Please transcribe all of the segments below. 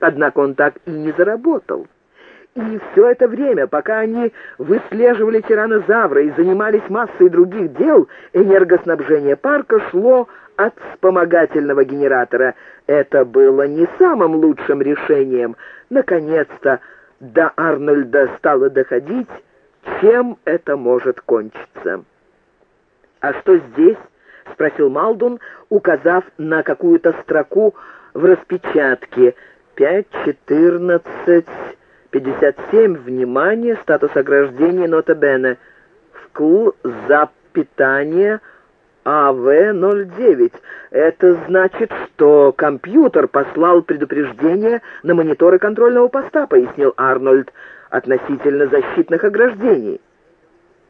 Однако он так и не заработал. И все это время, пока они выслеживали тиранозавра и занимались массой других дел, энергоснабжение парка шло от вспомогательного генератора. Это было не самым лучшим решением. Наконец-то до Арнольда стало доходить, чем это может кончиться. «А что здесь?» — спросил Малдун, указав на какую-то строку в распечатке. «Пять, четырнадцать...» 57. Внимание, статус ограждения, нота Бене. Вкл за питание АВ-09. Это значит, что компьютер послал предупреждение на мониторы контрольного поста, пояснил Арнольд, относительно защитных ограждений.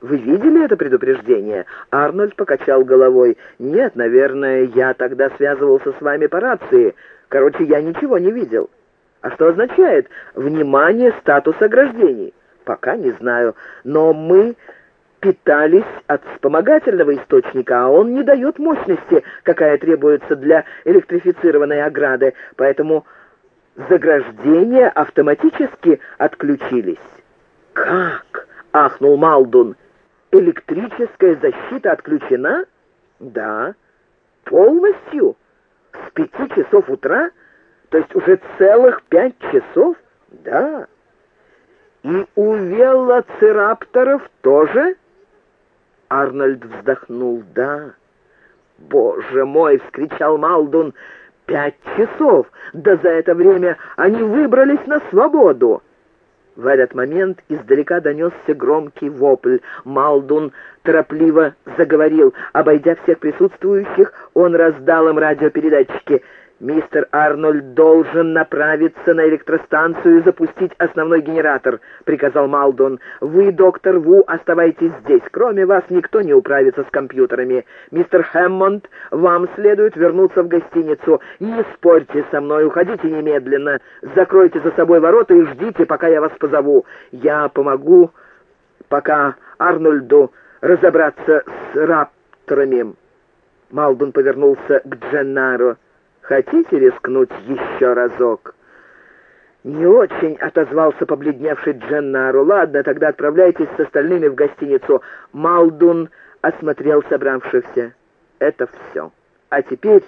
«Вы видели это предупреждение?» Арнольд покачал головой. «Нет, наверное, я тогда связывался с вами по рации. Короче, я ничего не видел». А что означает «внимание, статус ограждений»? Пока не знаю, но мы питались от вспомогательного источника, а он не дает мощности, какая требуется для электрифицированной ограды, поэтому заграждения автоматически отключились. «Как?» — ахнул Малдун. «Электрическая защита отключена?» «Да». «Полностью? С пяти часов утра?» То есть уже целых пять часов? Да. И у велоцирапторов тоже? Арнольд вздохнул. Да. Боже мой, вскричал Малдун. Пять часов! Да за это время они выбрались на свободу. В этот момент издалека донесся громкий вопль. Малдун торопливо заговорил. Обойдя всех присутствующих, он раздал им радиопередатчики. «Мистер Арнольд должен направиться на электростанцию и запустить основной генератор», — приказал Малдон. «Вы, доктор Ву, оставайтесь здесь. Кроме вас никто не управится с компьютерами. Мистер Хэммонд, вам следует вернуться в гостиницу. Не спорьте со мной, уходите немедленно. Закройте за собой ворота и ждите, пока я вас позову. Я помогу пока Арнольду разобраться с рапторами». Малдон повернулся к Дженнаро. Хотите рискнуть еще разок?» «Не очень», — отозвался побледневший Дженнару. «Ладно, тогда отправляйтесь с остальными в гостиницу». Малдун осмотрел собравшихся. «Это все. А теперь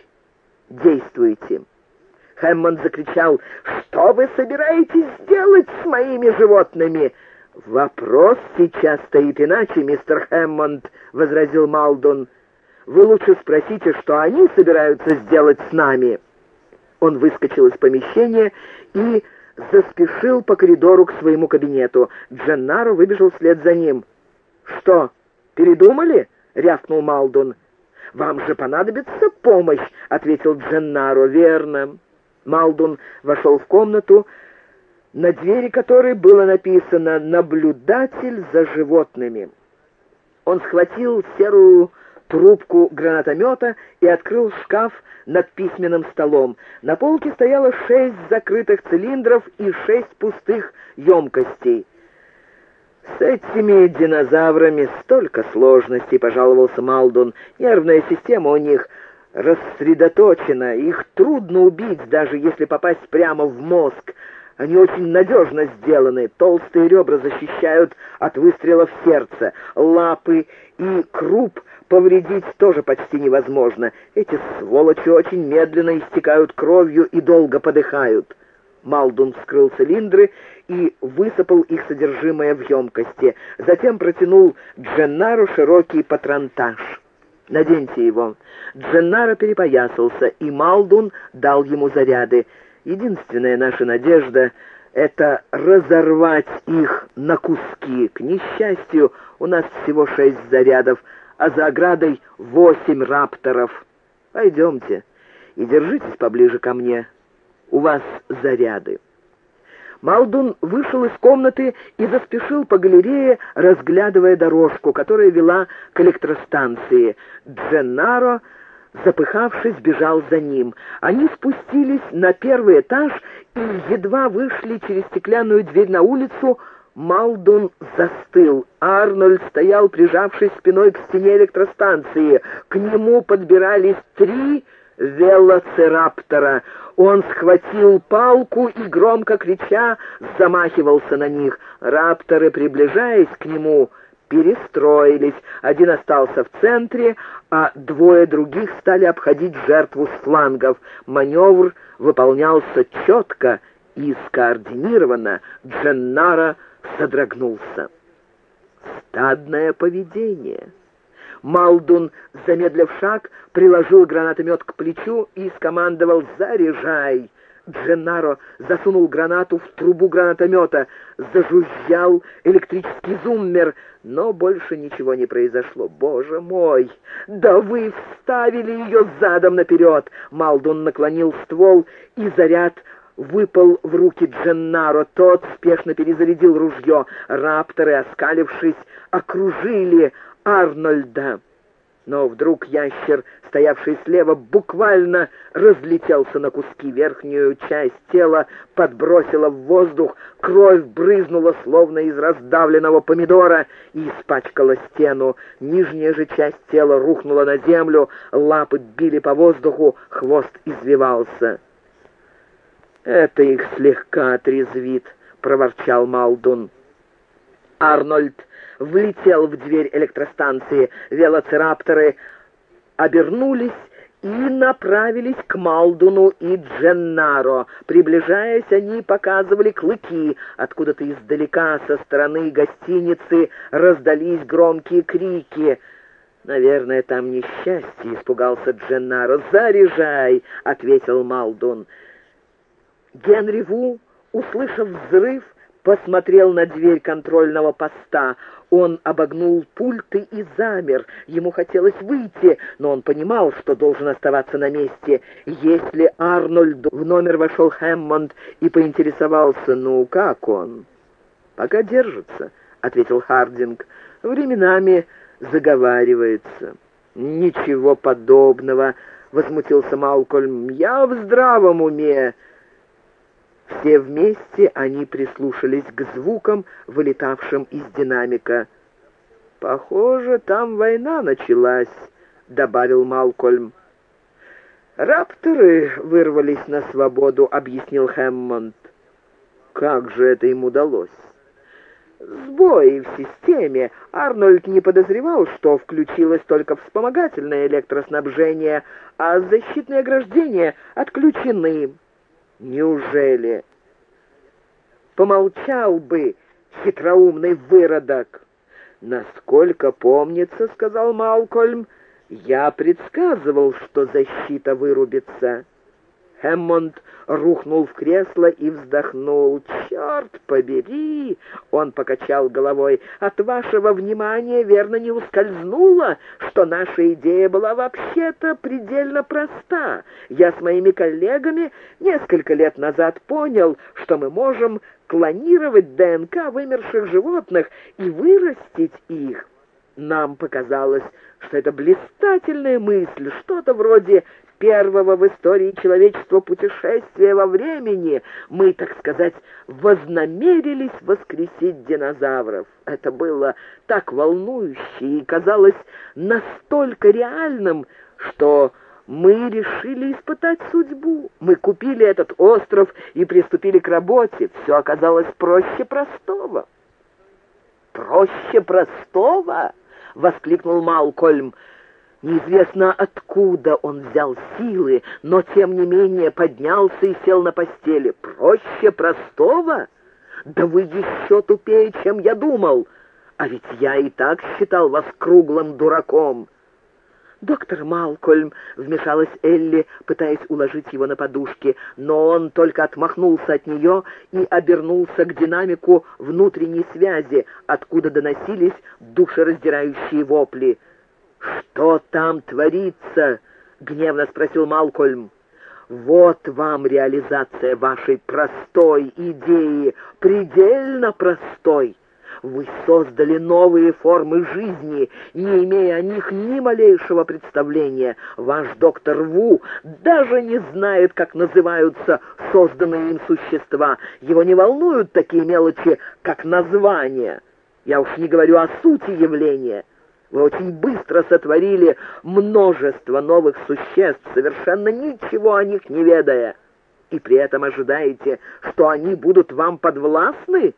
действуйте». Хэммонд закричал, «Что вы собираетесь делать с моими животными?» «Вопрос сейчас стоит иначе, мистер Хэммонд», — возразил Малдун. Вы лучше спросите, что они собираются сделать с нами». Он выскочил из помещения и заспешил по коридору к своему кабинету. Дженнаро выбежал вслед за ним. «Что, передумали?» — рявкнул Малдун. «Вам же понадобится помощь», — ответил Дженнаро. «Верно». Малдун вошел в комнату, на двери которой было написано «Наблюдатель за животными». Он схватил серую трубку гранатомета и открыл шкаф над письменным столом. На полке стояло шесть закрытых цилиндров и шесть пустых емкостей. «С этими динозаврами столько сложностей», — пожаловался Малдун. «Нервная система у них рассредоточена, их трудно убить, даже если попасть прямо в мозг. Они очень надежно сделаны, толстые ребра защищают от выстрелов сердца, лапы и круп — Повредить тоже почти невозможно. Эти сволочи очень медленно истекают кровью и долго подыхают. Малдун вскрыл цилиндры и высыпал их содержимое в емкости. Затем протянул Дженнару широкий патронтаж. «Наденьте его». Дженнаро перепоясался, и Малдун дал ему заряды. «Единственная наша надежда — это разорвать их на куски. К несчастью, у нас всего шесть зарядов, а за оградой восемь рапторов. Пойдемте и держитесь поближе ко мне. У вас заряды». Малдун вышел из комнаты и заспешил по галерее, разглядывая дорожку, которая вела к электростанции. Дженнаро, запыхавшись, бежал за ним. Они спустились на первый этаж и едва вышли через стеклянную дверь на улицу, Малдун застыл. Арнольд стоял, прижавшись спиной к стене электростанции. К нему подбирались три велоцираптора. Он схватил палку и, громко крича, замахивался на них. Рапторы, приближаясь к нему, перестроились. Один остался в центре, а двое других стали обходить жертву с флангов. Маневр выполнялся четко и скоординированно. Дженнара содрогнулся. Стадное поведение. Малдун, замедлив шаг, приложил гранатомет к плечу и скомандовал «Заряжай!». Дженнаро засунул гранату в трубу гранатомета, зажужжал электрический зуммер, но больше ничего не произошло. «Боже мой! Да вы вставили ее задом наперед!» Малдун наклонил ствол, и заряд выпал в руки Дженнаро. Тот спешно перезарядил ружье. Рапторы, оскалившись, окружили Арнольда. Но вдруг ящер, стоявший слева, буквально разлетелся на куски. Верхнюю часть тела подбросила в воздух, кровь брызнула, словно из раздавленного помидора, и испачкала стену. Нижняя же часть тела рухнула на землю, лапы били по воздуху, хвост извивался. «Это их слегка отрезвит», — проворчал Малдун. Арнольд влетел в дверь электростанции. Велоцирапторы обернулись и направились к Малдуну и Дженнаро. Приближаясь, они показывали клыки. Откуда-то издалека, со стороны гостиницы, раздались громкие крики. «Наверное, там несчастье», — испугался Дженнаро. «Заряжай!» — ответил Малдун. Генри Ву, услышав взрыв, посмотрел на дверь контрольного поста. Он обогнул пульты и замер. Ему хотелось выйти, но он понимал, что должен оставаться на месте. Если Арнольд в номер вошел Хэммонд и поинтересовался, ну как он? «Пока держится», — ответил Хардинг. «Временами заговаривается». «Ничего подобного», — возмутился Малкольм. «Я в здравом уме». Все вместе они прислушались к звукам, вылетавшим из динамика. «Похоже, там война началась», — добавил Малкольм. «Рапторы вырвались на свободу», — объяснил Хэммонд. «Как же это им удалось?» Сбои в системе. Арнольд не подозревал, что включилось только вспомогательное электроснабжение, а защитные ограждения отключены. Неужели? Помолчал бы, хитроумный выродок. Насколько помнится, сказал Малкольм, я предсказывал, что защита вырубится. Хэммонд рухнул в кресло и вздохнул. «Черт побери!» — он покачал головой. «От вашего внимания верно не ускользнуло, что наша идея была вообще-то предельно проста. Я с моими коллегами несколько лет назад понял, что мы можем клонировать ДНК вымерших животных и вырастить их. Нам показалось, что это блистательная мысль, что-то вроде первого в истории человечества путешествия во времени мы, так сказать, вознамерились воскресить динозавров. Это было так волнующе и казалось настолько реальным, что мы решили испытать судьбу. Мы купили этот остров и приступили к работе. Все оказалось проще простого. «Проще простого?» — воскликнул Малкольм. Неизвестно откуда он взял силы, но тем не менее поднялся и сел на постели. Проще простого? Да вы еще тупее, чем я думал. А ведь я и так считал вас круглым дураком. «Доктор Малкольм», — вмешалась Элли, пытаясь уложить его на подушке, но он только отмахнулся от нее и обернулся к динамику внутренней связи, откуда доносились душераздирающие вопли. «Что там творится?» — гневно спросил Малкольм. «Вот вам реализация вашей простой идеи, предельно простой. Вы создали новые формы жизни, не имея о них ни малейшего представления. Ваш доктор Ву даже не знает, как называются созданные им существа. Его не волнуют такие мелочи, как название. Я уж не говорю о сути явления». Вы очень быстро сотворили множество новых существ, совершенно ничего о них не ведая. и при этом ожидаете, что они будут вам подвластны?